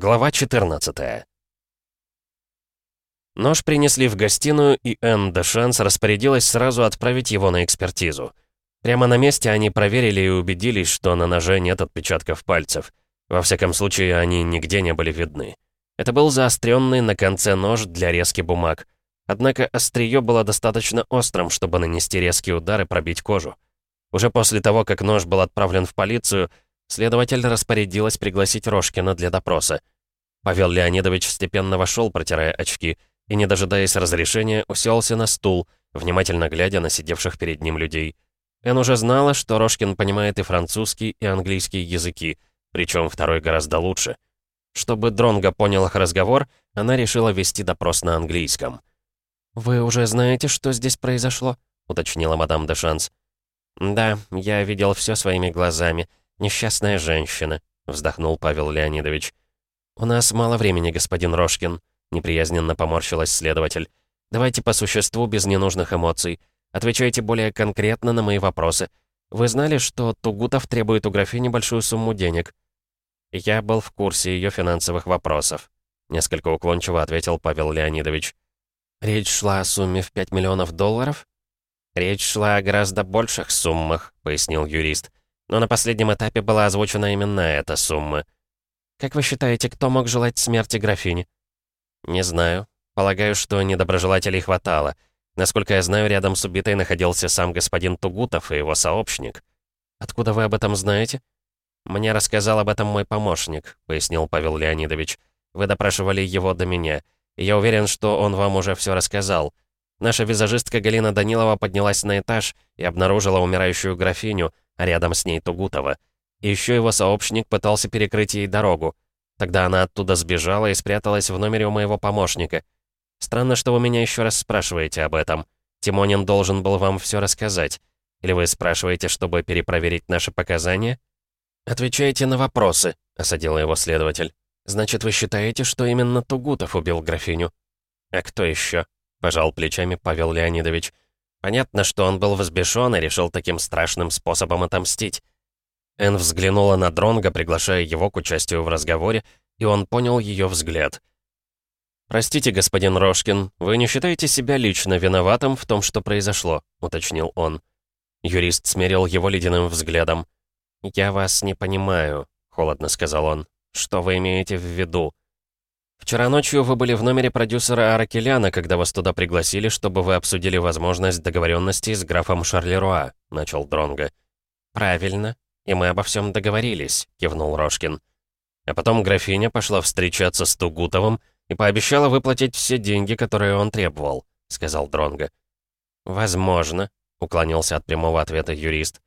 Глава 14 Нож принесли в гостиную, и Энн Дешанс распорядилась сразу отправить его на экспертизу. Прямо на месте они проверили и убедились, что на ноже нет отпечатков пальцев. Во всяком случае, они нигде не были видны. Это был заостренный на конце нож для резки бумаг. Однако острие было достаточно острым, чтобы нанести резкий удар и пробить кожу. Уже после того, как нож был отправлен в полицию, следователь распорядилась пригласить Рожкина для допроса. Павел Леонидович степенно вошел, протирая очки, и, не дожидаясь разрешения, уселся на стул, внимательно глядя на сидевших перед ним людей. Эн уже знала, что Рожкин понимает и французский, и английский языки, причем второй гораздо лучше. Чтобы Дронго понял их разговор, она решила вести допрос на английском. «Вы уже знаете, что здесь произошло?» — уточнила мадам де Шанс. «Да, я видел все своими глазами. Несчастная женщина», — вздохнул Павел Леонидович. «У нас мало времени, господин Рожкин», — неприязненно поморщилась следователь. «Давайте по существу, без ненужных эмоций. Отвечайте более конкретно на мои вопросы. Вы знали, что Тугутов требует у графини большую сумму денег?» «Я был в курсе ее финансовых вопросов», — несколько уклончиво ответил Павел Леонидович. «Речь шла о сумме в 5 миллионов долларов?» «Речь шла о гораздо больших суммах», — пояснил юрист. «Но на последнем этапе была озвучена именно эта сумма». «Как вы считаете, кто мог желать смерти графини?» «Не знаю. Полагаю, что недоброжелателей хватало. Насколько я знаю, рядом с убитой находился сам господин Тугутов и его сообщник». «Откуда вы об этом знаете?» «Мне рассказал об этом мой помощник», — пояснил Павел Леонидович. «Вы допрашивали его до меня. И я уверен, что он вам уже все рассказал. Наша визажистка Галина Данилова поднялась на этаж и обнаружила умирающую графиню, рядом с ней Тугутова. И еще его сообщник пытался перекрыть ей дорогу. Тогда она оттуда сбежала и спряталась в номере у моего помощника. Странно, что вы меня еще раз спрашиваете об этом. Тимонин должен был вам все рассказать. Или вы спрашиваете, чтобы перепроверить наши показания? «Отвечайте на вопросы», — осадил его следователь. «Значит, вы считаете, что именно Тугутов убил графиню?» «А кто еще?» — пожал плечами Павел Леонидович. «Понятно, что он был взбешен и решил таким страшным способом отомстить». Эн взглянула на Дронга, приглашая его к участию в разговоре, и он понял ее взгляд. «Простите, господин Рожкин, вы не считаете себя лично виноватым в том, что произошло?» — уточнил он. Юрист смерил его ледяным взглядом. «Я вас не понимаю», — холодно сказал он. «Что вы имеете в виду?» «Вчера ночью вы были в номере продюсера Аракеляна, когда вас туда пригласили, чтобы вы обсудили возможность договоренности с графом Шарлеруа», — начал Дронго. «Правильно. И мы обо всем договорились», — кивнул Рожкин. А потом графиня пошла встречаться с Тугутовым и пообещала выплатить все деньги, которые он требовал», — сказал Дронго. «Возможно», — уклонился от прямого ответа юрист.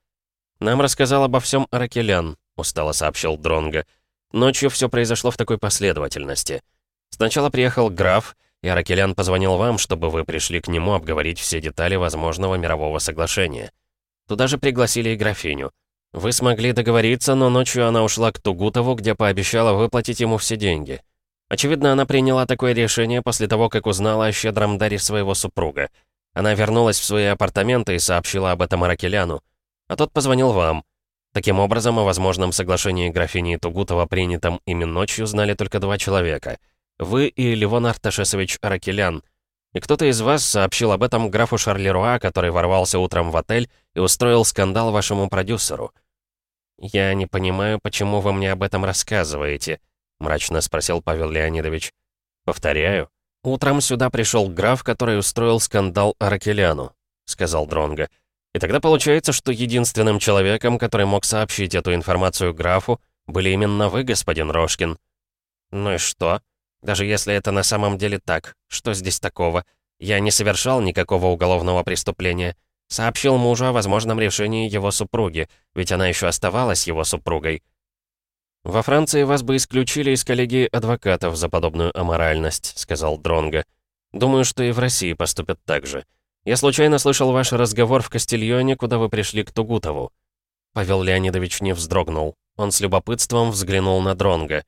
«Нам рассказал обо всем Аракелян», — устало сообщил Дронго. «Ночью все произошло в такой последовательности». Сначала приехал граф, и Аракелян позвонил вам, чтобы вы пришли к нему обговорить все детали возможного мирового соглашения. Туда же пригласили и графиню. Вы смогли договориться, но ночью она ушла к Тугутову, где пообещала выплатить ему все деньги. Очевидно, она приняла такое решение после того, как узнала о щедром даре своего супруга. Она вернулась в свои апартаменты и сообщила об этом Аракеляну. А тот позвонил вам. Таким образом, о возможном соглашении графини Тугутова, принятом ими ночью, знали только два человека — вы и Ливон Арташесович Аракелян. И кто-то из вас сообщил об этом графу Шарлеруа, который ворвался утром в отель и устроил скандал вашему продюсеру. «Я не понимаю, почему вы мне об этом рассказываете», — мрачно спросил Павел Леонидович. «Повторяю. Утром сюда пришел граф, который устроил скандал Аракеляну», — сказал Дронго. «И тогда получается, что единственным человеком, который мог сообщить эту информацию графу, были именно вы, господин Рожкин». «Ну и что?» Даже если это на самом деле так, что здесь такого? Я не совершал никакого уголовного преступления. Сообщил мужу о возможном решении его супруги, ведь она еще оставалась его супругой. «Во Франции вас бы исключили из коллегии адвокатов за подобную аморальность», — сказал Дронго. «Думаю, что и в России поступят так же. Я случайно слышал ваш разговор в Кастильоне, куда вы пришли к Тугутову». Павел Леонидович не вздрогнул. Он с любопытством взглянул на Дронго.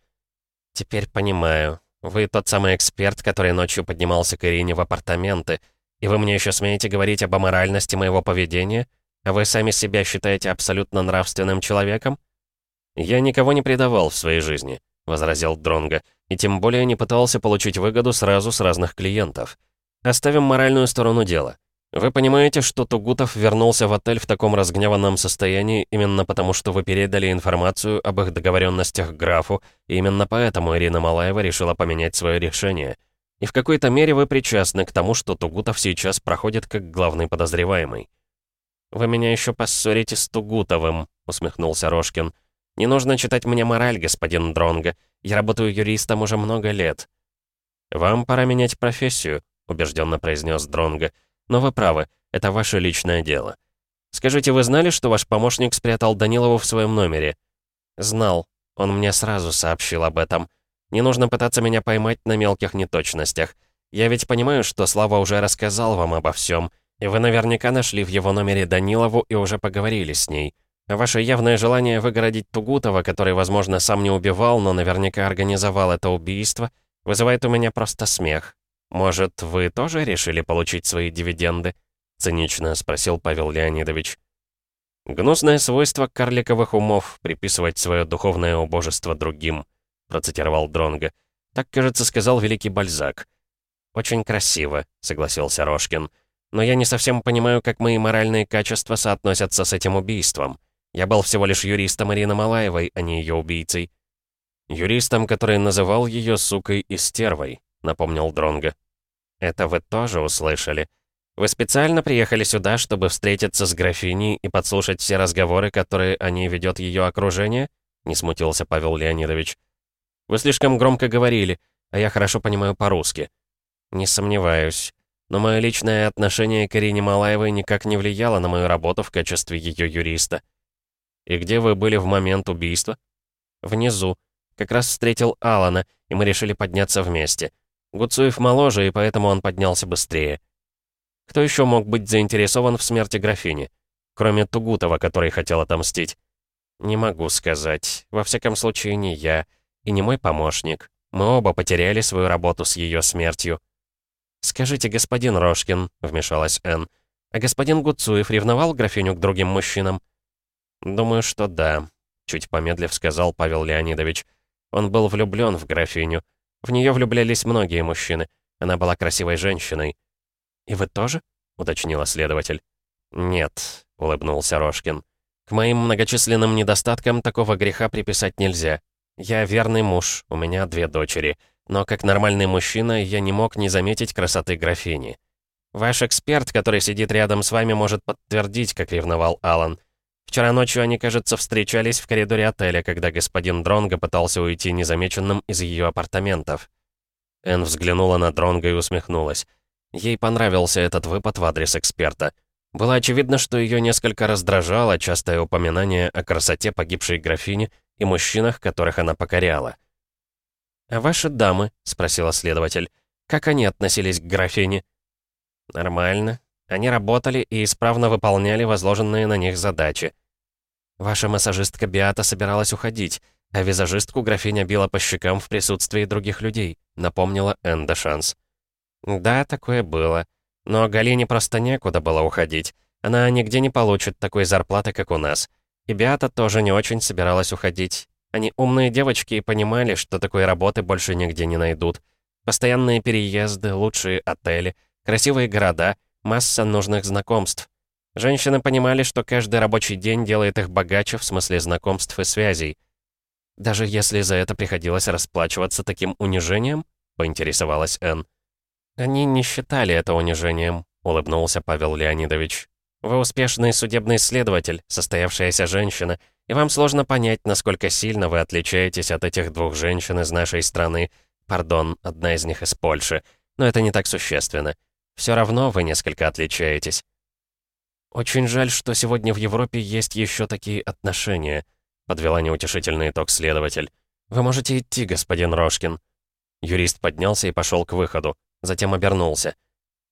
«Теперь понимаю. Вы тот самый эксперт, который ночью поднимался к Ирине в апартаменты, и вы мне еще смеете говорить об аморальности моего поведения? А вы сами себя считаете абсолютно нравственным человеком? Я никого не предавал в своей жизни, возразил Дронго. и тем более не пытался получить выгоду сразу с разных клиентов. Оставим моральную сторону дела. Вы понимаете, что Тугутов вернулся в отель в таком разгневанном состоянии именно потому, что вы передали информацию об их договоренностях графу, и именно поэтому Ирина Малаева решила поменять свое решение. И в какой-то мере вы причастны к тому, что Тугутов сейчас проходит как главный подозреваемый. «Вы меня еще поссорите с Тугутовым», — усмехнулся Рожкин. «Не нужно читать мне мораль, господин Дронго. Я работаю юристом уже много лет». «Вам пора менять профессию», — убежденно произнес Дронго. Но вы правы, это ваше личное дело. Скажите, вы знали, что ваш помощник спрятал Данилову в своем номере? Знал. Он мне сразу сообщил об этом. Не нужно пытаться меня поймать на мелких неточностях. Я ведь понимаю, что Слава уже рассказал вам обо всем, и вы наверняка нашли в его номере Данилову и уже поговорили с ней. Ваше явное желание выгородить Тугутова, который, возможно, сам не убивал, но наверняка организовал это убийство, вызывает у меня просто смех. «Может, вы тоже решили получить свои дивиденды?» — цинично спросил Павел Леонидович. «Гнусное свойство карликовых умов — приписывать свое духовное убожество другим», — процитировал Дронга. «Так, кажется, сказал великий Бальзак». «Очень красиво», — согласился Рожкин. «Но я не совсем понимаю, как мои моральные качества соотносятся с этим убийством. Я был всего лишь юристом Ирины Малаевой, а не ее убийцей». «Юристом, который называл ее сукой и стервой», — напомнил Дронга. Это вы тоже услышали. Вы специально приехали сюда, чтобы встретиться с графиней и подслушать все разговоры, которые о ней ведет ее окружение? Не смутился Павел Леонидович. Вы слишком громко говорили, а я хорошо понимаю по-русски. Не сомневаюсь. Но мое личное отношение к Ирине Малаевой никак не влияло на мою работу в качестве ее юриста. И где вы были в момент убийства? Внизу. Как раз встретил Алана, и мы решили подняться вместе. Гуцуев моложе, и поэтому он поднялся быстрее. Кто еще мог быть заинтересован в смерти графини? Кроме Тугутова, который хотел отомстить. Не могу сказать. Во всяком случае, не я. И не мой помощник. Мы оба потеряли свою работу с ее смертью. «Скажите, господин Рожкин», — вмешалась Энн, «а господин Гуцуев ревновал графиню к другим мужчинам?» «Думаю, что да», — чуть помедлив сказал Павел Леонидович. «Он был влюблен в графиню. В нее влюблялись многие мужчины. Она была красивой женщиной. «И вы тоже?» — уточнила следователь. «Нет», — улыбнулся Рожкин. «К моим многочисленным недостаткам такого греха приписать нельзя. Я верный муж, у меня две дочери. Но как нормальный мужчина я не мог не заметить красоты графини. Ваш эксперт, который сидит рядом с вами, может подтвердить, как ревновал Алан. Вчера ночью они, кажется, встречались в коридоре отеля, когда господин Дронго пытался уйти незамеченным из ее апартаментов. Энн взглянула на Дронго и усмехнулась. Ей понравился этот выпад в адрес эксперта. Было очевидно, что ее несколько раздражало частое упоминание о красоте погибшей графини и мужчинах, которых она покоряла. «А ваши дамы?» — спросила следователь. «Как они относились к графине?» «Нормально. Они работали и исправно выполняли возложенные на них задачи. Ваша массажистка Биата собиралась уходить, а визажистку графиня била по щекам в присутствии других людей», — напомнила Энда Шанс. «Да, такое было. Но Галине просто некуда было уходить. Она нигде не получит такой зарплаты, как у нас. И Биата тоже не очень собиралась уходить. Они умные девочки и понимали, что такой работы больше нигде не найдут. Постоянные переезды, лучшие отели, красивые города, масса нужных знакомств. Женщины понимали, что каждый рабочий день делает их богаче в смысле знакомств и связей. «Даже если за это приходилось расплачиваться таким унижением?» — поинтересовалась Энн. «Они не считали это унижением», — улыбнулся Павел Леонидович. «Вы успешный судебный следователь, состоявшаяся женщина, и вам сложно понять, насколько сильно вы отличаетесь от этих двух женщин из нашей страны. Пардон, одна из них из Польши. Но это не так существенно. Все равно вы несколько отличаетесь. «Очень жаль, что сегодня в Европе есть еще такие отношения», подвела неутешительный итог следователь. «Вы можете идти, господин Рожкин». Юрист поднялся и пошел к выходу, затем обернулся.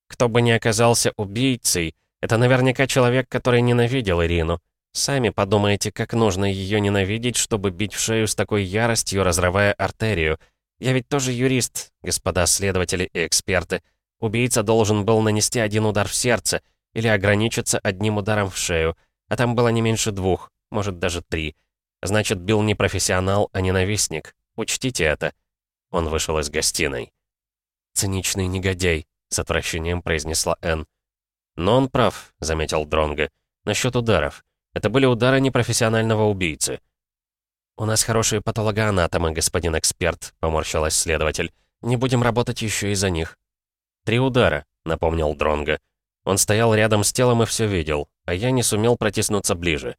«Кто бы ни оказался убийцей, это наверняка человек, который ненавидел Ирину. Сами подумайте, как нужно ее ненавидеть, чтобы бить в шею с такой яростью, разрывая артерию. Я ведь тоже юрист, господа следователи и эксперты. Убийца должен был нанести один удар в сердце, или ограничиться одним ударом в шею, а там было не меньше двух, может даже три. Значит, бил не профессионал, а ненавистник. Учтите это. Он вышел из гостиной. «Циничный негодяй», — с отвращением произнесла Энн. «Но он прав», — заметил Дронго. «Насчет ударов. Это были удары непрофессионального убийцы». «У нас хорошие патологоанатомы, господин эксперт», — поморщилась следователь. «Не будем работать еще из-за них». «Три удара», — напомнил Дронго. Он стоял рядом с телом и все видел, а я не сумел протиснуться ближе.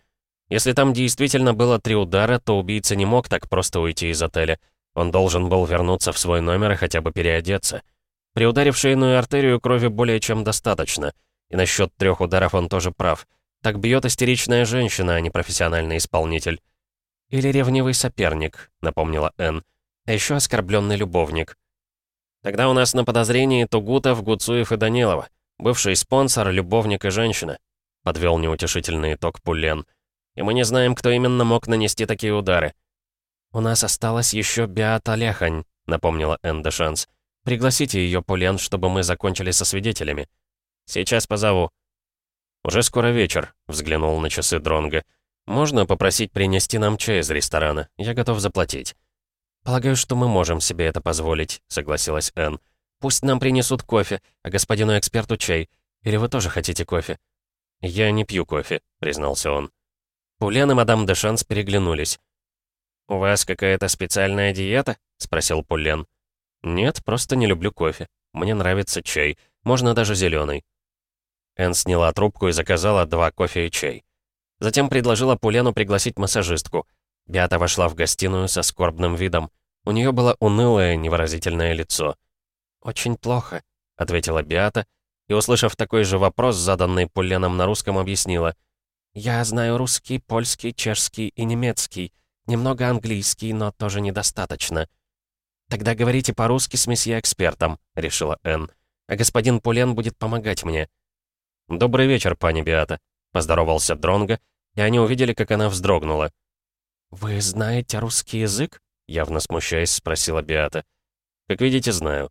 Если там действительно было три удара, то убийца не мог так просто уйти из отеля. Он должен был вернуться в свой номер и хотя бы переодеться. При ударе в шейную артерию крови более чем достаточно. И насчет трех ударов он тоже прав. Так бьет истеричная женщина, а не профессиональный исполнитель. «Или ревнивый соперник», — напомнила Энн. «А еще оскорбленный любовник». «Тогда у нас на подозрении Тугутов, Гуцуев и Данилова. Бывший спонсор, любовник и женщина», — подвел неутешительный итог Пулен. «И мы не знаем, кто именно мог нанести такие удары». «У нас осталась еще Беата Лехань», — напомнила Энн Шанс. «Пригласите ее, Пулен, чтобы мы закончили со свидетелями». «Сейчас позову». «Уже скоро вечер», — взглянул на часы Дронга. «Можно попросить принести нам чай из ресторана? Я готов заплатить». «Полагаю, что мы можем себе это позволить», — согласилась Энн. «Пусть нам принесут кофе, а господину эксперту чай. Или вы тоже хотите кофе?» «Я не пью кофе», — признался он. Пулен и мадам де Шанс переглянулись. «У вас какая-то специальная диета?» — спросил Пулен. «Нет, просто не люблю кофе. Мне нравится чай. Можно даже зеленый. Энн сняла трубку и заказала два кофе и чай. Затем предложила Пулену пригласить массажистку. Беата вошла в гостиную со скорбным видом. У нее было унылое, невыразительное лицо. «Очень плохо», — ответила Беата, и, услышав такой же вопрос, заданный Пуленом на русском, объяснила. «Я знаю русский, польский, чешский и немецкий. Немного английский, но тоже недостаточно». «Тогда говорите по-русски с месье-экспертом», — решила Энн. «А господин Пулен будет помогать мне». «Добрый вечер, пани Биата», — поздоровался Дронго, и они увидели, как она вздрогнула. «Вы знаете русский язык?» — явно смущаясь, спросила Биата. «Как видите, знаю».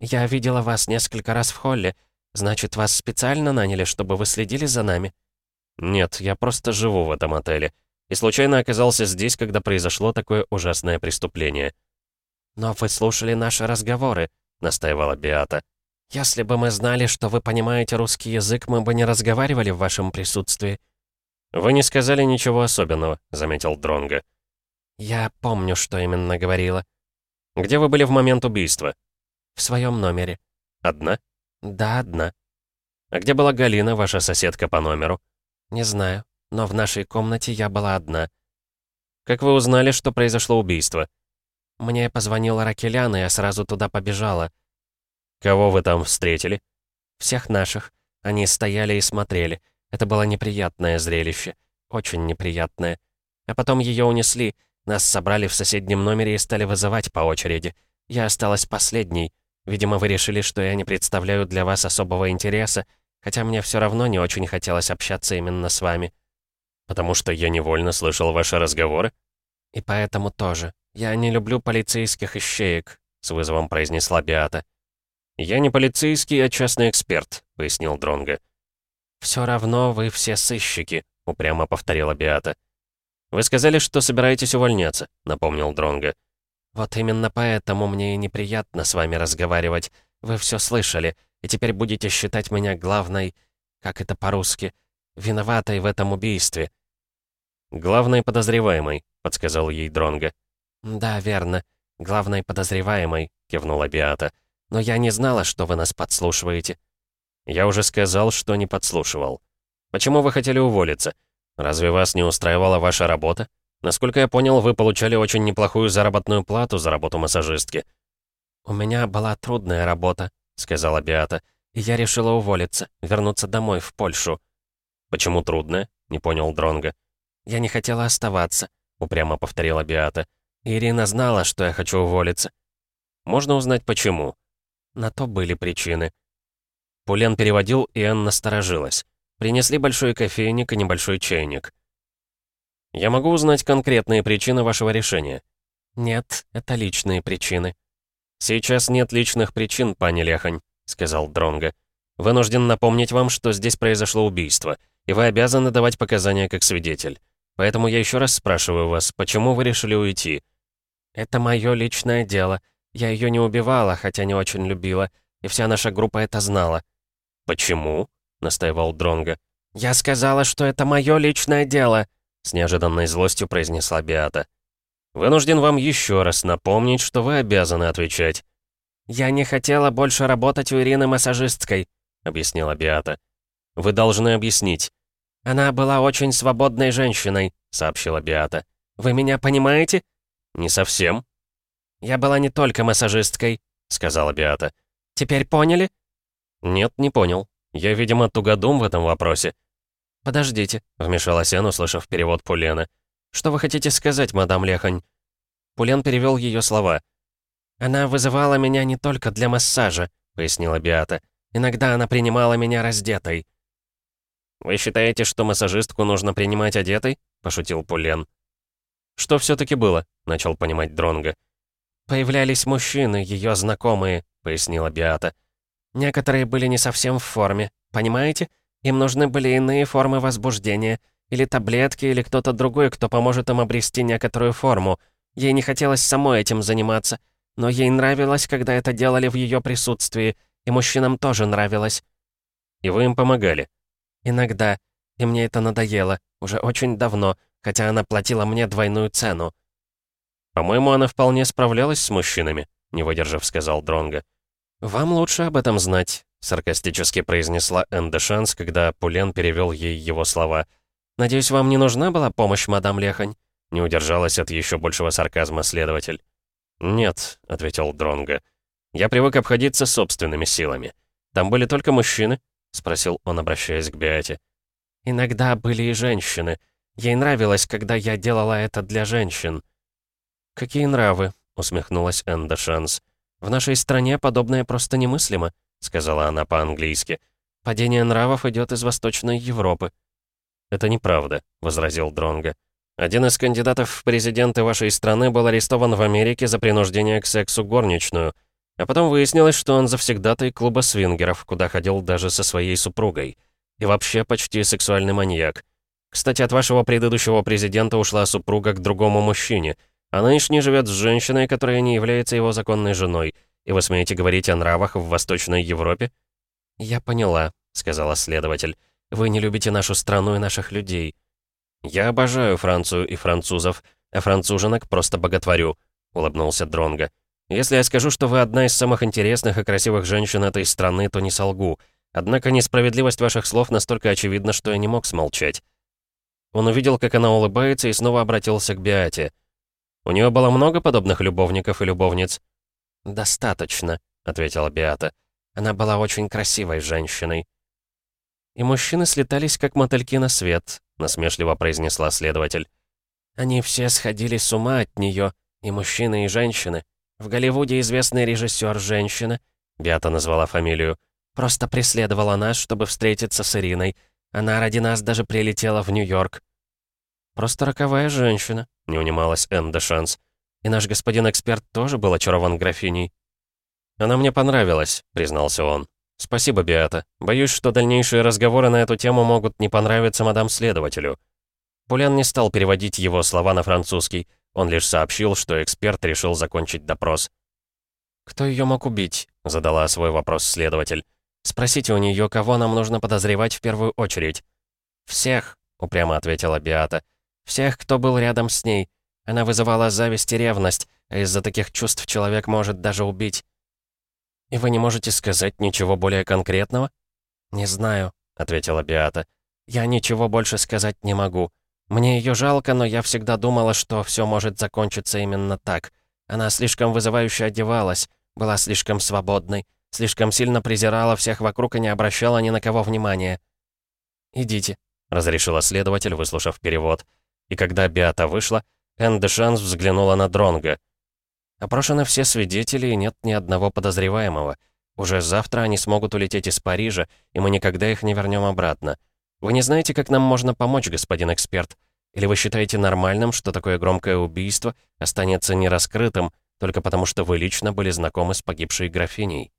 «Я видела вас несколько раз в холле. Значит, вас специально наняли, чтобы вы следили за нами?» «Нет, я просто живу в этом отеле. И случайно оказался здесь, когда произошло такое ужасное преступление». «Но вы слушали наши разговоры», — настаивала Биата. «Если бы мы знали, что вы понимаете русский язык, мы бы не разговаривали в вашем присутствии». «Вы не сказали ничего особенного», — заметил Дронго. «Я помню, что именно говорила». «Где вы были в момент убийства?» «В своем номере». «Одна?» «Да, одна». «А где была Галина, ваша соседка по номеру?» «Не знаю, но в нашей комнате я была одна». «Как вы узнали, что произошло убийство?» «Мне позвонила Ракелян, и я сразу туда побежала». «Кого вы там встретили?» «Всех наших. Они стояли и смотрели. Это было неприятное зрелище. Очень неприятное. А потом ее унесли. Нас собрали в соседнем номере и стали вызывать по очереди. Я осталась последней. Видимо, вы решили, что я не представляю для вас особого интереса, хотя мне все равно не очень хотелось общаться именно с вами. Потому что я невольно слышал ваши разговоры? И поэтому тоже. Я не люблю полицейских ищеек, с вызовом произнесла Биата. «Я не полицейский, а частный эксперт», — пояснил Дронго. «Все равно вы все сыщики», — упрямо повторила Биата. «Вы сказали, что собираетесь увольняться», — напомнил Дронго. «Вот именно поэтому мне и неприятно с вами разговаривать. Вы все слышали, и теперь будете считать меня главной, как это по-русски, виноватой в этом убийстве». «Главной подозреваемой», — подсказал ей Дронго. «Да, верно. Главной подозреваемой», — кивнула Биата. Но я не знала, что вы нас подслушиваете». «Я уже сказал, что не подслушивал. Почему вы хотели уволиться? Разве вас не устраивала ваша работа? Насколько я понял, вы получали очень неплохую заработную плату за работу массажистки». «У меня была трудная работа», — сказала Биата. «И я решила уволиться, вернуться домой, в Польшу». «Почему трудная?» — не понял Дронга. «Я не хотела оставаться», — упрямо повторила Биата. «Ирина знала, что я хочу уволиться». «Можно узнать, почему?» На то были причины. Пулен переводил, и Энн насторожилась. Принесли большой кофейник и небольшой чайник. «Я могу узнать конкретные причины вашего решения?» «Нет, это личные причины». «Сейчас нет личных причин, пани Лехань», — сказал Дронго. «Вынужден напомнить вам, что здесь произошло убийство, и вы обязаны давать показания как свидетель. Поэтому я еще раз спрашиваю вас, почему вы решили уйти?» «Это мое личное дело. Я ее не убивала, хотя не очень любила, и вся наша группа это знала». «Почему?» — настаивал Дронга. «Я сказала, что это мое личное дело», — с неожиданной злостью произнесла Биата. «Вынужден вам еще раз напомнить, что вы обязаны отвечать». «Я не хотела больше работать у Ирины массажисткой», — объяснила Биата. «Вы должны объяснить». «Она была очень свободной женщиной», — сообщила Биата. «Вы меня понимаете?» «Не совсем». «Я была не только массажисткой», — сказала Биата. «Теперь поняли?» «Нет, не понял. Я, видимо, тугодум в этом вопросе». «Подождите», — вмешалась Эн, услышав перевод Пулена. «Что вы хотите сказать, мадам Лехань?» Пулен перевел ее слова. «Она вызывала меня не только для массажа», — пояснила Биата. «Иногда она принимала меня раздетой». «Вы считаете, что массажистку нужно принимать одетой?» — пошутил Пулен. «Что все таки было?» — начал понимать Дронга. «Появлялись мужчины, ее знакомые», — пояснила Биата. «Некоторые были не совсем в форме, понимаете? Им нужны были иные формы возбуждения, или таблетки, или кто-то другой, кто поможет им обрести некоторую форму. Ей не хотелось самой этим заниматься, но ей нравилось, когда это делали в ее присутствии, и мужчинам тоже нравилось. И вы им помогали? Иногда. И мне это надоело. Уже очень давно, хотя она платила мне двойную цену. «По-моему, она вполне справлялась с мужчинами», — не выдержав, сказал Дронга. «Вам лучше об этом знать», — саркастически произнесла Эндешанс, когда Пулен перевел ей его слова. «Надеюсь, вам не нужна была помощь, мадам Лехань?» Не удержалась от еще большего сарказма следователь. «Нет», — ответил Дронго. «Я привык обходиться собственными силами. Там были только мужчины?» — спросил он, обращаясь к Биате. «Иногда были и женщины. Ей нравилось, когда я делала это для женщин». «Какие нравы?» — усмехнулась Энда Шанс. «В нашей стране подобное просто немыслимо», — сказала она по-английски. «Падение нравов идет из Восточной Европы». «Это неправда», — возразил Дронго. Один из кандидатов в президенты вашей страны был арестован в Америке за принуждение к сексу горничную. А потом выяснилось, что он завсегдатый клуба свингеров, куда ходил даже со своей супругой. И вообще почти сексуальный маньяк. Кстати, от вашего предыдущего президента ушла супруга к другому мужчине. А нынешний живет с женщиной, которая не является его законной женой. И вы смеете говорить о нравах в Восточной Европе? «Я поняла», — сказала следователь. «Вы не любите нашу страну и наших людей». «Я обожаю Францию и французов, а француженок просто боготворю», — улыбнулся Дронго. «Если я скажу, что вы одна из самых интересных и красивых женщин этой страны, то не солгу. Однако несправедливость ваших слов настолько очевидна, что я не мог смолчать». Он увидел, как она улыбается, и снова обратился к Биате. «У нее было много подобных любовников и любовниц?» «Достаточно», — ответила Биата. «Она была очень красивой женщиной». И мужчины слетались, как мотыльки на свет, насмешливо произнесла следователь. Они все сходили с ума от нее, и мужчины, и женщины. В Голливуде известный режиссер женщина, Беата назвала фамилию, просто преследовала нас, чтобы встретиться с Ириной. Она ради нас даже прилетела в Нью-Йорк. Просто роковая женщина, не унималась Энн де Шанс. И наш господин эксперт тоже был очарован графиней. «Она мне понравилась», — признался он. «Спасибо, Биата. Боюсь, что дальнейшие разговоры на эту тему могут не понравиться мадам-следователю». Пулян не стал переводить его слова на французский. Он лишь сообщил, что эксперт решил закончить допрос. «Кто ее мог убить?» — задала свой вопрос следователь. «Спросите у нее, кого нам нужно подозревать в первую очередь». «Всех», — упрямо ответила Биата. «Всех, кто был рядом с ней. Она вызывала зависть и ревность, а из-за таких чувств человек может даже убить». «И вы не можете сказать ничего более конкретного?» «Не знаю», — ответила Биата. «Я ничего больше сказать не могу. Мне ее жалко, но я всегда думала, что все может закончиться именно так. Она слишком вызывающе одевалась, была слишком свободной, слишком сильно презирала всех вокруг и не обращала ни на кого внимания». «Идите», — разрешила следователь, выслушав перевод. И когда Биата вышла, Энн Дешанс взглянула на Дронга. Опрошены все свидетели, и нет ни одного подозреваемого. Уже завтра они смогут улететь из Парижа, и мы никогда их не вернем обратно. Вы не знаете, как нам можно помочь, господин эксперт? Или вы считаете нормальным, что такое громкое убийство останется нераскрытым, только потому что вы лично были знакомы с погибшей графиней?»